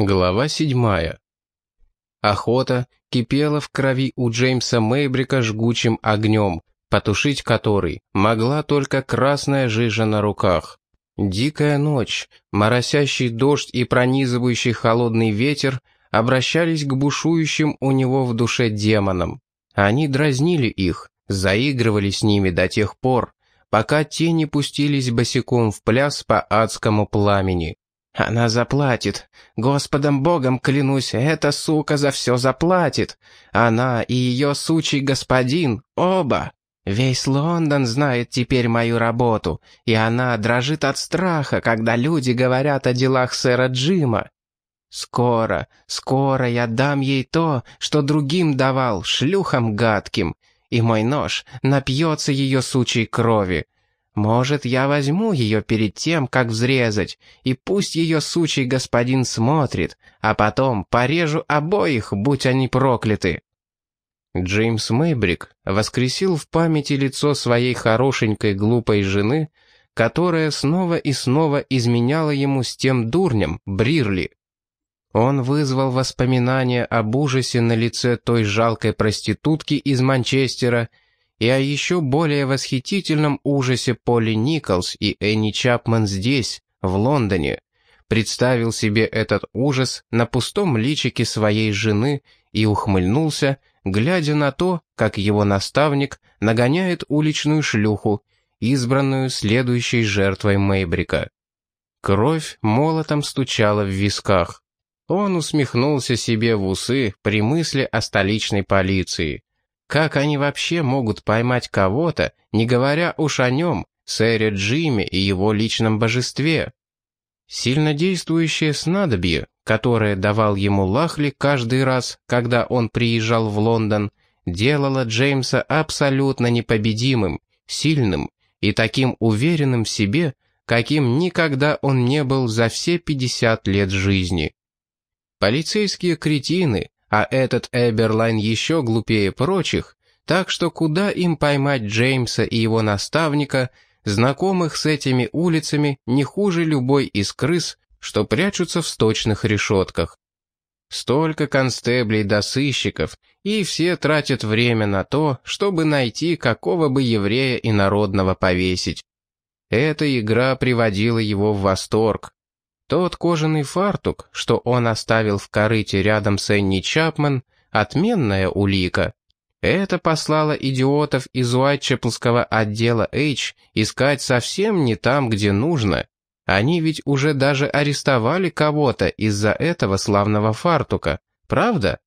Глава седьмая. Охота кипела в крови у Джеймса Мейбрика жгучим огнем, потушить который могла только красная жижа на руках. Дикая ночь, моросящий дождь и пронизывающий холодный ветер обращались к бушующим у него в душе демонам. Они дразнили их, заигрывали с ними до тех пор, пока те не пустились босиком в пляс по адскому пламени. Она заплатит. Господом Богом клянусь, эта сука за все заплатит. Она и ее сучий господин, оба. Весь Лондон знает теперь мою работу, и она дрожит от страха, когда люди говорят о делах сэра Джима. Скоро, скоро я дам ей то, что другим давал, шлюхам гадким, и мой нож напьется ее сучей крови. Может, я возьму ее перед тем, как взрезать, и пусть ее сучий господин смотрит, а потом порежу обоих, будь они прокляты». Джеймс Мэйбрик воскресил в памяти лицо своей хорошенькой глупой жены, которая снова и снова изменяла ему с тем дурнем, Брирли. Он вызвал воспоминания об ужасе на лице той жалкой проститутки из Манчестера и о еще более восхитительном ужасе Поли Николс и Энни Чапман здесь, в Лондоне, представил себе этот ужас на пустом личике своей жены и ухмыльнулся, глядя на то, как его наставник нагоняет уличную шлюху, избранную следующей жертвой Мейбрика. Кровь молотом стучала в висках. Он усмехнулся себе в усы при мысли о столичной полиции. Как они вообще могут поймать кого-то, не говоря уж о нем, сэре Джиме и его личном божестве? Сильнодействующее снадобье, которое давал ему Лахли каждый раз, когда он приезжал в Лондон, делало Джеймса абсолютно непобедимым, сильным и таким уверенным в себе, каким никогда он не был за все 50 лет жизни. Полицейские кретины, а этот Эберлайн еще глупее прочих, так что куда им поймать Джеймса и его наставника, знакомых с этими улицами не хуже любой из крыс, что прячутся в сточных решетках. Столько констеблей да сыщиков, и все тратят время на то, чтобы найти какого бы еврея инородного повесить. Эта игра приводила его в восторг. Тот кожаный фартук, что он оставил в корыте рядом с Энни Чапман, отменная улика. Это послало идиотов из Уайтчеплского отдела H искать совсем не там, где нужно. Они ведь уже даже арестовали кого-то из-за этого славного фартука, правда?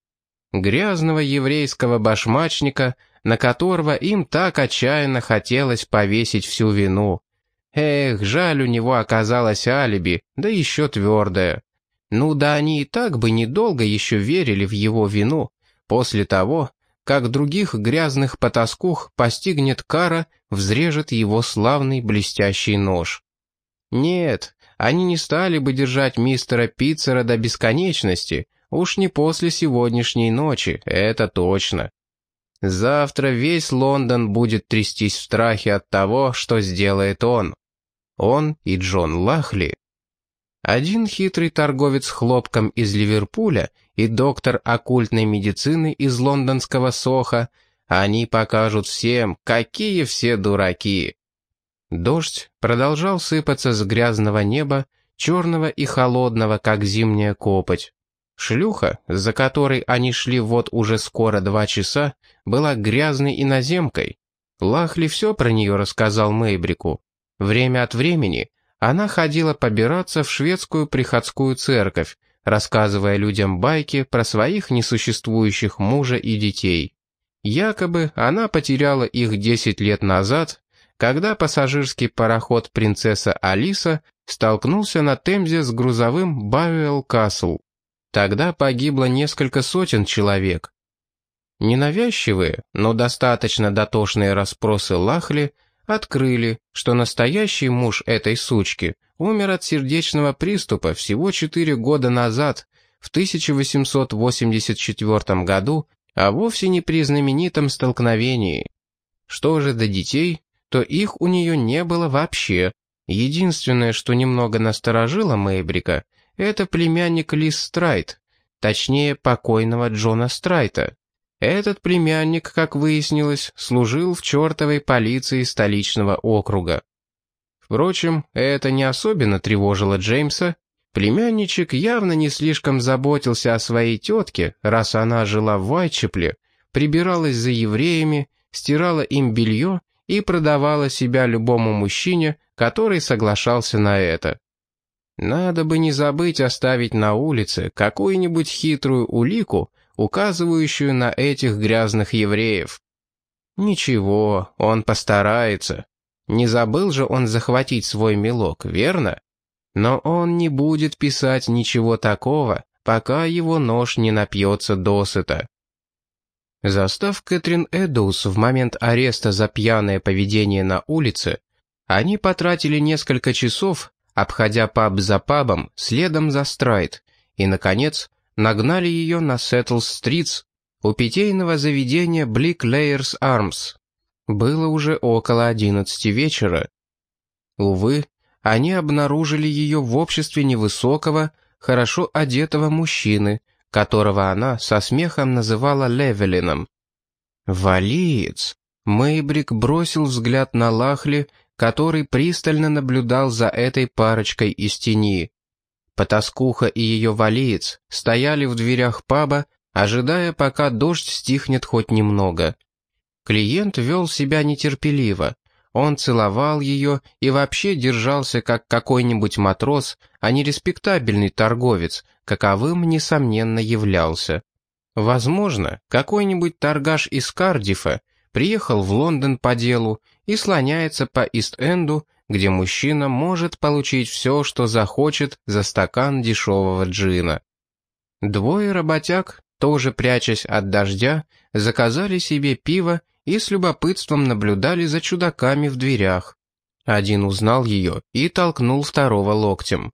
Грязного еврейского башмачника, на которого им так отчаянно хотелось повесить всю вину. Эх, жаль, у него оказалось алиби, да еще твердое. Ну да они и так бы недолго еще верили в его вину, после того, как других грязных потаскух постигнет кара, взрежет его славный блестящий нож. Нет, они не стали бы держать мистера Питцера до бесконечности, уж не после сегодняшней ночи, это точно. Завтра весь Лондон будет трястись в страхе от того, что сделает он он и Джон Лахли. Один хитрый торговец хлопком из Ливерпуля и доктор оккультной медицины из лондонского Соха, они покажут всем, какие все дураки. Дождь продолжал сыпаться с грязного неба, черного и холодного, как зимняя копоть. Шлюха, за которой они шли вот уже скоро два часа, была грязной иноземкой. Лахли все про нее рассказал Мейбрику. Время от времени она ходила побираться в шведскую приходскую церковь, рассказывая людям байки про своих несуществующих мужа и детей. Якобы она потеряла их 10 лет назад, когда пассажирский пароход «Принцесса Алиса» столкнулся на Темзе с грузовым «Бавиэл Касл». Тогда погибло несколько сотен человек. Ненавязчивые, но достаточно дотошные расспросы Лахли – открыли, что настоящий муж этой сучки умер от сердечного приступа всего 4 года назад, в 1884 году, а вовсе не при знаменитом столкновении. Что же до детей, то их у нее не было вообще. Единственное, что немного насторожило Мэйбрика, это племянник Лис Страйт, точнее, покойного Джона Страйта. Этот племянник, как выяснилось, служил в чертовой полиции столичного округа. Впрочем, это не особенно тревожило Джеймса. Племянничек явно не слишком заботился о своей тетке, раз она жила в Вайтчепле, прибиралась за евреями, стирала им белье и продавала себя любому мужчине, который соглашался на это. Надо бы не забыть оставить на улице какую-нибудь хитрую улику, указывающую на этих грязных евреев. Ничего, он постарается. Не забыл же он захватить свой мелок, верно? Но он не будет писать ничего такого, пока его нож не напьется досыта. Застав Кэтрин Эдоус в момент ареста за пьяное поведение на улице, они потратили несколько часов, обходя паб за пабом, следом за Страйт, и, наконец, нагнали ее на Сеттл-стритс у питейного заведения Блик Лейерс Армс. Было уже около одиннадцати вечера. Увы, они обнаружили ее в обществе невысокого, хорошо одетого мужчины, которого она со смехом называла Левелином. «Валиец!» Мэйбрик бросил взгляд на Лахли, который пристально наблюдал за этой парочкой из тени. Потаскуха и ее валиец стояли в дверях паба, ожидая, пока дождь стихнет хоть немного. Клиент вел себя нетерпеливо. Он целовал ее и вообще держался как какой-нибудь матрос, а не респектабельный торговец, каковым, несомненно, являлся. Возможно, какой-нибудь торгаш из Кардифа приехал в Лондон по делу и слоняется по Ист-Энду, где мужчина может получить все, что захочет за стакан дешевого джина. Двое работяг, тоже прячась от дождя, заказали себе пиво и с любопытством наблюдали за чудаками в дверях. Один узнал ее и толкнул второго локтем.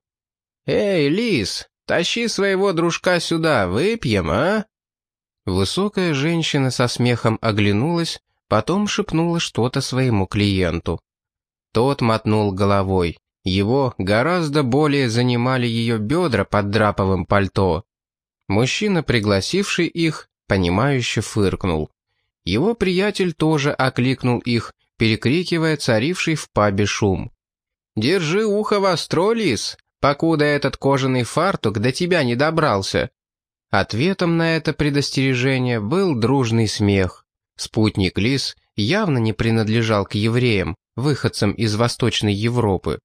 «Эй, лис, тащи своего дружка сюда, выпьем, а?» Высокая женщина со смехом оглянулась, потом шепнула что-то своему клиенту. Тот мотнул головой. Его гораздо более занимали ее бедра под драповым пальто. Мужчина, пригласивший их, понимающе фыркнул. Его приятель тоже окликнул их, перекрикивая царивший в пабе шум. «Держи ухо востро, лис, покуда этот кожаный фартук до тебя не добрался». Ответом на это предостережение был дружный смех. Спутник лис явно не принадлежал к евреям, выходцам из Восточной Европы.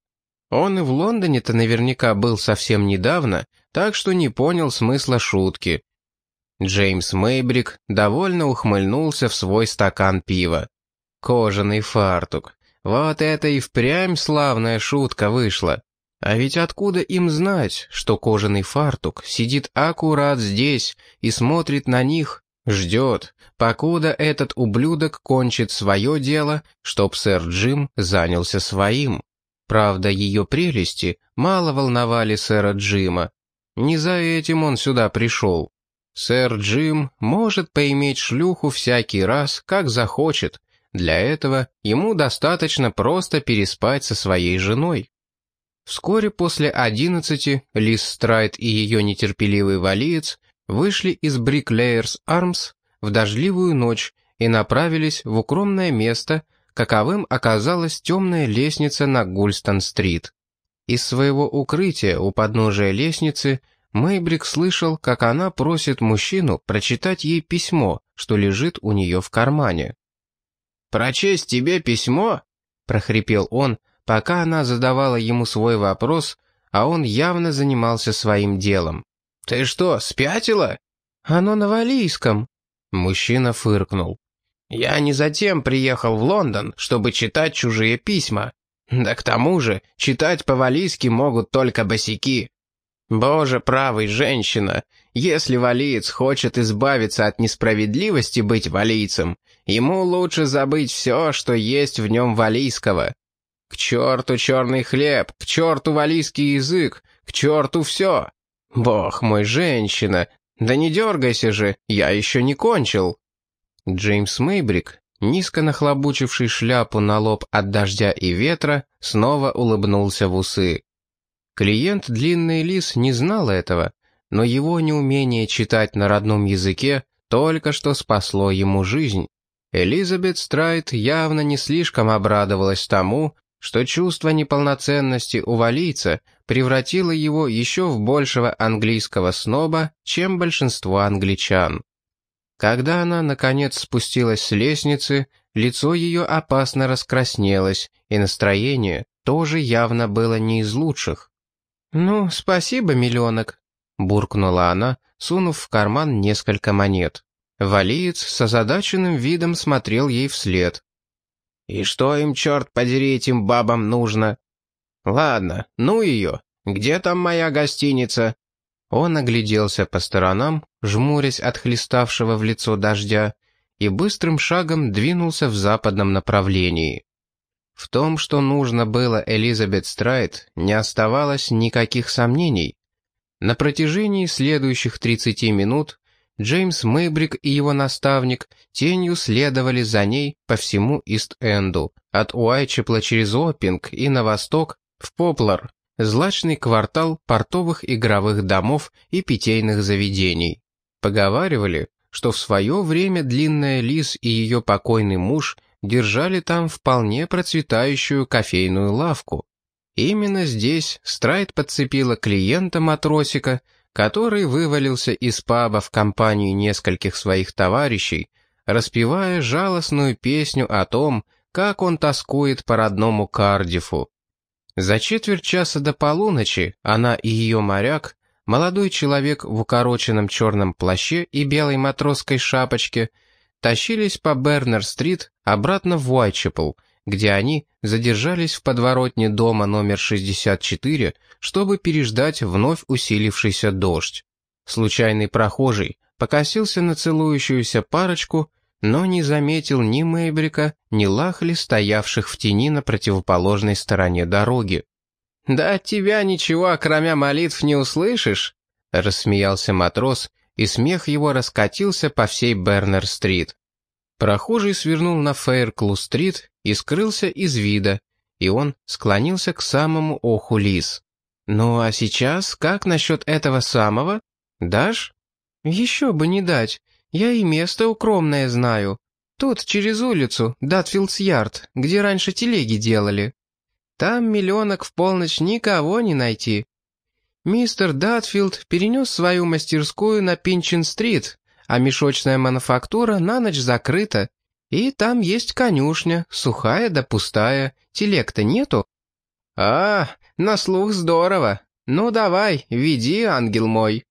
Он и в Лондоне-то наверняка был совсем недавно, так что не понял смысла шутки. Джеймс Мейбрик довольно ухмыльнулся в свой стакан пива. Кожаный фартук. Вот это и впрямь славная шутка вышла. А ведь откуда им знать, что кожаный фартук сидит аккурат здесь и смотрит на них, ждет, покуда этот ублюдок кончит свое дело, чтоб сэр Джим занялся своим. Правда, ее прелести мало волновали сэра Джима. Не за этим он сюда пришел. Сэр Джим может поиметь шлюху всякий раз, как захочет. Для этого ему достаточно просто переспать со своей женой. Вскоре после одиннадцати Лиз Страйт и ее нетерпеливый валиец вышли из Бриклеерс Армс в дождливую ночь и направились в укромное место, каковым оказалась темная лестница на Гульстон-стрит. Из своего укрытия у подножия лестницы – Мэйбрик слышал, как она просит мужчину прочитать ей письмо, что лежит у нее в кармане. «Прочесть тебе письмо?» — прохрипел он, пока она задавала ему свой вопрос, а он явно занимался своим делом. «Ты что, спятила?» «Оно на валийском». Мужчина фыркнул. «Я не затем приехал в Лондон, чтобы читать чужие письма. Да к тому же, читать по-валийски могут только босики. Боже правый, женщина, если валиец хочет избавиться от несправедливости быть валийцем, ему лучше забыть все, что есть в нем валийского. К черту черный хлеб, к черту валийский язык, к черту все. Бог мой, женщина, да не дергайся же, я еще не кончил. Джеймс Мейбрик, низко нахлобучивший шляпу на лоб от дождя и ветра, снова улыбнулся в усы. Клиент Длинный Лис не знал этого, но его неумение читать на родном языке только что спасло ему жизнь. Элизабет Страйт явно не слишком обрадовалась тому, что чувство неполноценности у валийца превратило его еще в большего английского сноба, чем большинство англичан. Когда она, наконец, спустилась с лестницы, лицо ее опасно раскраснелось, и настроение тоже явно было не из лучших. «Ну, спасибо, миллионок», — буркнула она, сунув в карман несколько монет. Валиец с озадаченным видом смотрел ей вслед. «И что им, черт подери, этим бабам нужно?» «Ладно, ну ее. Где там моя гостиница?» Он огляделся по сторонам, жмурясь от хлеставшего в лицо дождя, и быстрым шагом двинулся в западном направлении. В том, что нужно было Элизабет Страйт, не оставалось никаких сомнений. На протяжении следующих 30 минут Джеймс Мэйбрик и его наставник тенью следовали за ней по всему Ист-Энду, от Уайчепла через Оппинг и на восток в Поплар, злачный квартал портовых игровых домов и питейных заведений. Поговаривали, что в свое время Длинная Лис и ее покойный муж держали там вполне процветающую кофейную лавку. Именно здесь Страйт подцепила клиента-матросика, который вывалился из паба в компании нескольких своих товарищей, распевая жалостную песню о том, как он тоскует по родному Кардифу. За четверть часа до полуночи она и ее моряк, молодой человек в укороченном черном плаще и белой матросской шапочке, тащились по Бернер-стрит обратно в Уайтчепл, где они задержались в подворотне дома номер 64, чтобы переждать вновь усилившийся дождь. Случайный прохожий покосился на целующуюся парочку, но не заметил ни Мейбрика, ни Лахли, стоявших в тени на противоположной стороне дороги. «Да от тебя ничего, кроме молитв, не услышишь», — рассмеялся матрос, и смех его раскатился по всей Бернер-стрит. Прохожий свернул на Фейрклу-стрит и скрылся из вида, и он склонился к самому оху лис. «Ну а сейчас как насчет этого самого? Дашь?» «Еще бы не дать. Я и место укромное знаю. Тут, через улицу, Датфилдс-Ярд, где раньше телеги делали. Там миллионок в полночь никого не найти. Мистер Датфилд перенес свою мастерскую на Пинчин-стрит, а мешочная мануфактура на ночь закрыта. И там есть конюшня, сухая да пустая, телег-то нету. А, на слух здорово. Ну давай, веди, ангел мой.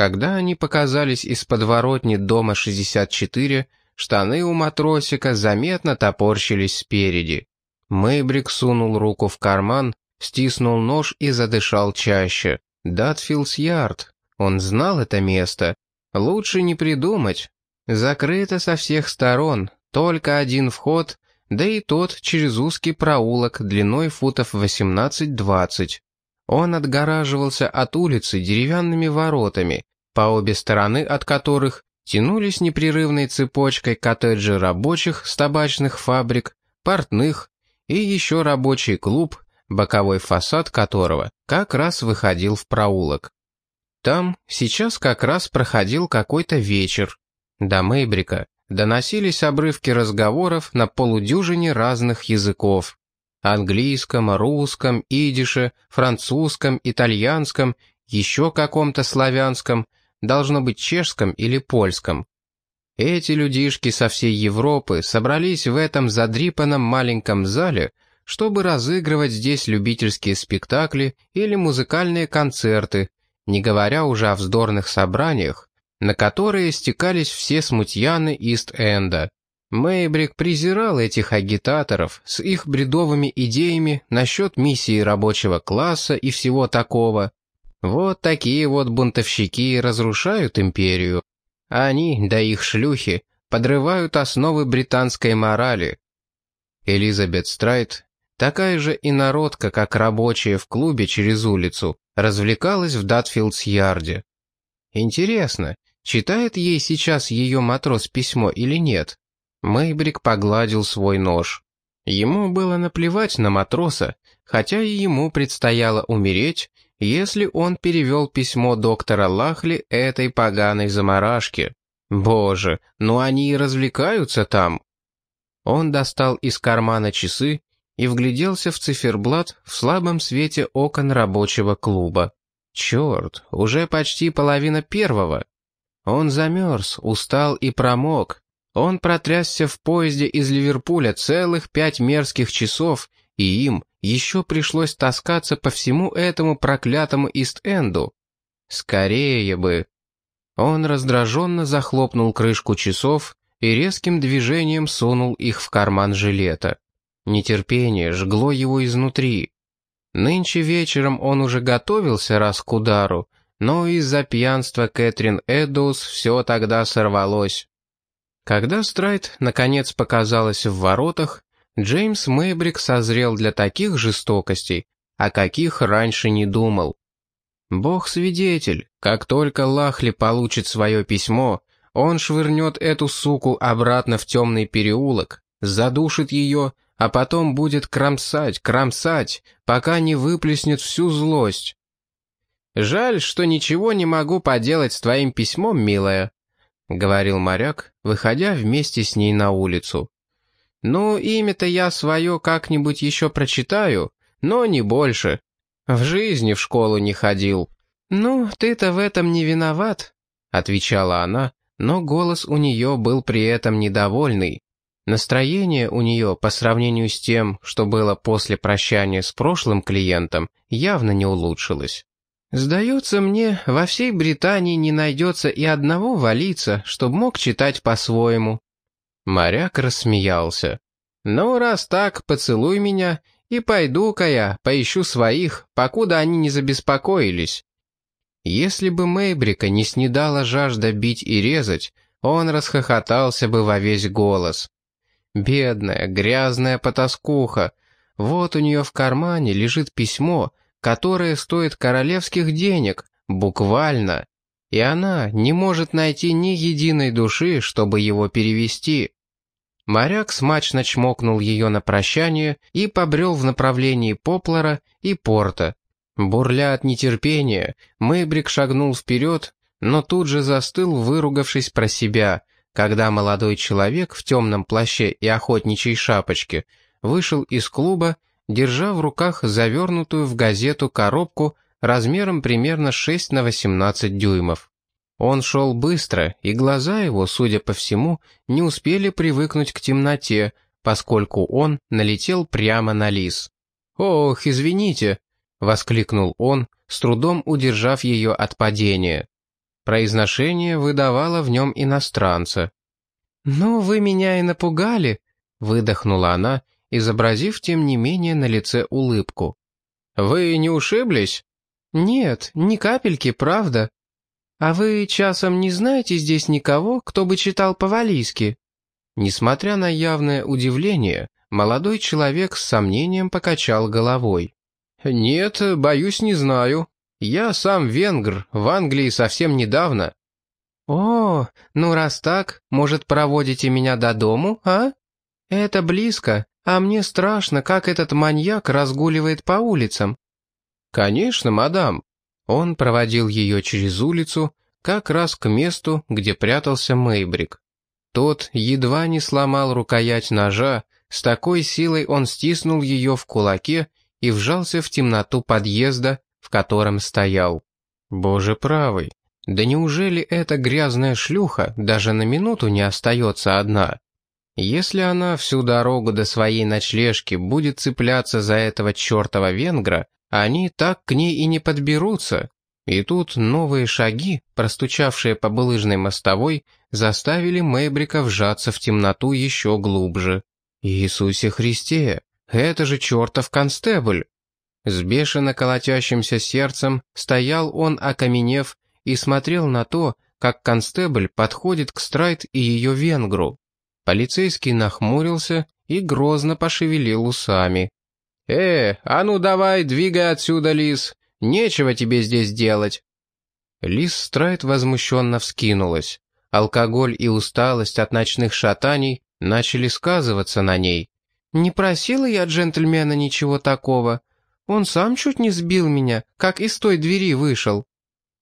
Когда они показались из подворотни дома 64, штаны у матросика заметно топорщились спереди. Мэйбрик сунул руку в карман, стиснул нож и задышал чаще. Датфилдс Ярд. Он знал это место. Лучше не придумать. Закрыто со всех сторон, только один вход, да и тот через узкий проулок длиной футов 18-20. Он отгораживался от улицы деревянными воротами, по обе стороны от которых тянулись непрерывной цепочкой коттеджи рабочих с табачных фабрик, портных и еще рабочий клуб, боковой фасад которого как раз выходил в проулок. Там сейчас как раз проходил какой-то вечер. До Мейбрика доносились обрывки разговоров на полудюжине разных языков. Английском, русском, идише, французском, итальянском, еще каком-то славянском – должно быть чешском или польском. Эти людишки со всей Европы собрались в этом задрипанном маленьком зале, чтобы разыгрывать здесь любительские спектакли или музыкальные концерты, не говоря уже о вздорных собраниях, на которые стекались все смутьяны Ист-Энда. Мейбрик презирал этих агитаторов с их бредовыми идеями насчет миссии рабочего класса и всего такого, вот такие вот бунтовщики разрушают империю. Они, да их шлюхи, подрывают основы британской морали. Элизабет Страйт, такая же инородка, как рабочая в клубе через улицу, развлекалась в Датфилдс-Ярде. Интересно, читает ей сейчас ее матрос письмо или нет? Мейбрик погладил свой нож. Ему было наплевать на матроса, хотя и ему предстояло умереть если он перевел письмо доктора Лахли этой поганой заморашке. Боже, ну они и развлекаются там. Он достал из кармана часы и вгляделся в циферблат в слабом свете окон рабочего клуба. Черт, уже почти половина первого. Он замерз, устал и промок. Он протрясся в поезде из Ливерпуля целых пять мерзких часов, и им еще пришлось таскаться по всему этому проклятому Ист-Энду. Скорее бы. Он раздраженно захлопнул крышку часов и резким движением сунул их в карман жилета. Нетерпение жгло его изнутри. Нынче вечером он уже готовился раз к удару, но из-за пьянства Кэтрин Эддоус все тогда сорвалось. Когда Страйт наконец показалась в воротах, Джеймс Мэйбрик созрел для таких жестокостей, о каких раньше не думал. Бог свидетель, как только Лахли получит свое письмо, он швырнет эту суку обратно в темный переулок, задушит ее, а потом будет кромсать, кромсать, пока не выплеснет всю злость. «Жаль, что ничего не могу поделать с твоим письмом, милая», — говорил моряк, выходя вместе с ней на улицу. «Ну, имя-то я свое как-нибудь еще прочитаю, но не больше. В жизни в школу не ходил». «Ну, ты-то в этом не виноват», — отвечала она, но голос у нее был при этом недовольный. Настроение у нее по сравнению с тем, что было после прощания с прошлым клиентом, явно не улучшилось. «Сдается мне, во всей Британии не найдется и одного валица, чтоб мог читать по-своему». Моряк рассмеялся. «Ну, раз так, поцелуй меня, и пойду-ка я, поищу своих, покуда они не забеспокоились. Если бы Мейбрика не снедала жажда бить и резать, он расхохотался бы во весь голос. Бедная, грязная потаскуха. Вот у нее в кармане лежит письмо, которое стоит королевских денег, буквально. И она не может найти ни единой души, чтобы его перевести. Моряк смачно чмокнул ее на прощание и побрел в направлении Поплара и порта, Бурля от нетерпения, Мэйбрик шагнул вперед, но тут же застыл, выругавшись про себя, когда молодой человек в темном плаще и охотничьей шапочке вышел из клуба, держа в руках завернутую в газету коробку размером примерно 6 на 18 дюймов. Он шел быстро, и глаза его, судя по всему, не успели привыкнуть к темноте, поскольку он налетел прямо на лис. «Ох, извините», — воскликнул он, с трудом удержав ее от падения. Произношение выдавало в нем иностранца. «Ну, вы меня и напугали», — выдохнула она, изобразив, тем не менее, на лице улыбку. «Вы не ушиблись?» «Нет, ни капельки, правда. А вы часом не знаете здесь никого, кто бы читал по-валийски?» Несмотря на явное удивление, молодой человек с сомнением покачал головой. «Нет, боюсь, не знаю. Я сам венгр, в Англии совсем недавно». «О, ну раз так, может, проводите меня до дому, а? Это близко, а мне страшно, как этот маньяк разгуливает по улицам». «Конечно, мадам». Он проводил ее через улицу, как раз к месту, где прятался Мейбрик. Тот едва не сломал рукоять ножа, с такой силой он стиснул ее в кулаке и вжался в темноту подъезда, в котором стоял. Боже правый, да неужели эта грязная шлюха даже на минуту не остается одна? Если она всю дорогу до своей ночлежки будет цепляться за этого чертова венгра, они так к ней и не подберутся. И тут новые шаги, простучавшие по булыжной мостовой, заставили Мэйбрика вжаться в темноту еще глубже. Иисусе Христе! Это же чертов констебль! С бешено колотящимся сердцем стоял он, окаменев, и смотрел на то, как констебль подходит к Страйт и ее венгру. Полицейский нахмурился и грозно пошевелил усами. «Э, а ну давай, двигай отсюда, лис! Нечего тебе здесь делать!» Лис Страйт возмущенно вскинулась. Алкоголь и усталость от ночных шатаний начали сказываться на ней. «Не просила я джентльмена ничего такого. Он сам чуть не сбил меня, как из той двери вышел».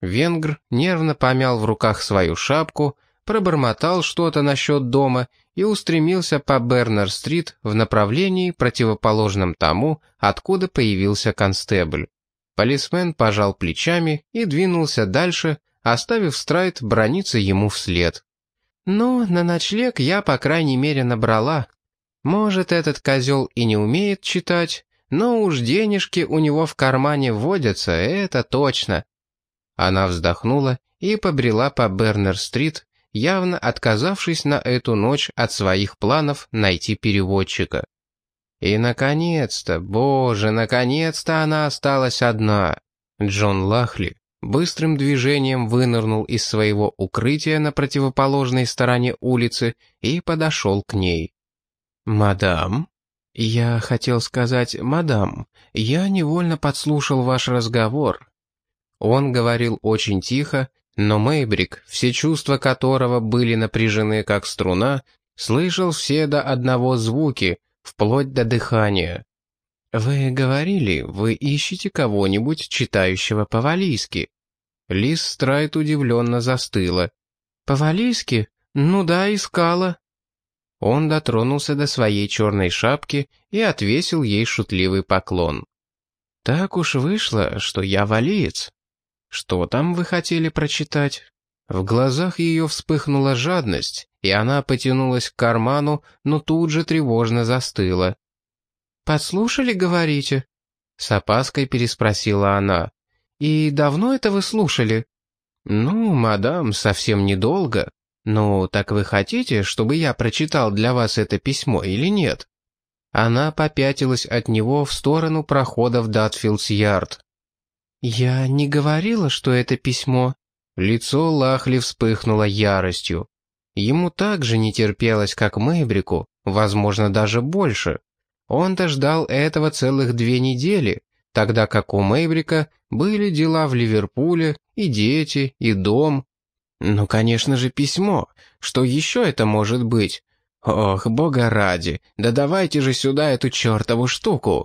Венгр нервно помял в руках свою шапку, пробормотал что-то насчет дома и устремился по Бернер-стрит в направлении, противоположном тому, откуда появился констебль. Полисмен пожал плечами и двинулся дальше, оставив Страйт брониться ему вслед. «Ну, на ночлег я, по крайней мере, набрала. Может, этот козел и не умеет читать, но уж денежки у него в кармане водятся, это точно». Она вздохнула и побрела по Бернер-стрит, явно отказавшись на эту ночь от своих планов найти переводчика. И, наконец-то, боже, наконец-то она осталась одна. Джон Лахли быстрым движением вынырнул из своего укрытия на противоположной стороне улицы и подошел к ней. «Мадам?» «Я хотел сказать, мадам, я невольно подслушал ваш разговор». Он говорил очень тихо, но Мейбрик, все чувства которого были напряжены как струна, слышал все до одного звуки, вплоть до дыхания. «Вы говорили, вы ищете кого-нибудь, читающего по-валийски?» Лис Страйт удивленно застыла. «По-валийски? Ну да, искала». Он дотронулся до своей черной шапки и отвесил ей шутливый поклон. «Так уж вышло, что я валиец. Что там вы хотели прочитать?» В глазах ее вспыхнула жадность, и она потянулась к карману, но тут же тревожно застыла. «Подслушали, говорите?» С опаской переспросила она. «И давно это вы слушали?» «Ну, мадам, совсем недолго. Ну, так вы хотите, чтобы я прочитал для вас это письмо или нет?» Она попятилась от него в сторону прохода в Датфилдс-Ярд. «Я не говорила, что это письмо». Лицо Лахли вспыхнуло яростью. Ему так же не терпелось, как Мэйбрику, возможно, даже больше. Он-то ждал этого целых две недели, тогда как у Мэйбрика были дела в Ливерпуле, и дети, и дом. Ну, конечно же, письмо. Что еще это может быть? Ох, бога ради, да давайте же сюда эту чертову штуку.